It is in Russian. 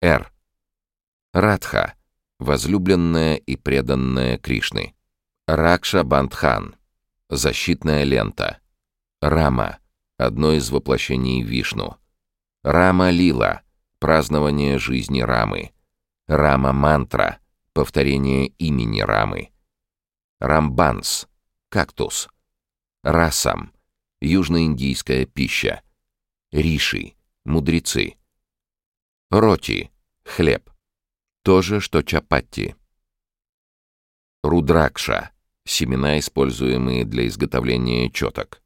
Р. Радха. Возлюбленная и преданная Кришны. Ракша Бандхан. Защитная лента. Рама. Одно из воплощений Вишну. Рама Лила. Празднование жизни Рамы. Рама Мантра. Повторение имени Рамы. Рамбанс. Кактус. Расам. Южноиндийская пища. Риши. Мудрецы. Роти. Хлеб. То же, что чапатти. Рудракша. Семена, используемые для изготовления четок.